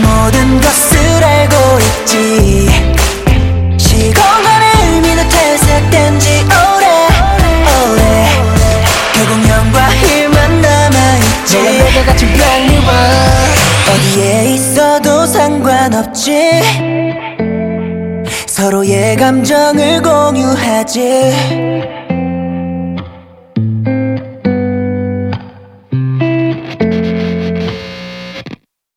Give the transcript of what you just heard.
모든 것을 알고 있지. 시공간의 의미는 퇴색된 지 오래 오래. 결국 영과 힘만 남아있지. 너와 내가 같은 brand new world 어디에 있어도 상관없지. 서로의 감정을 공유하지.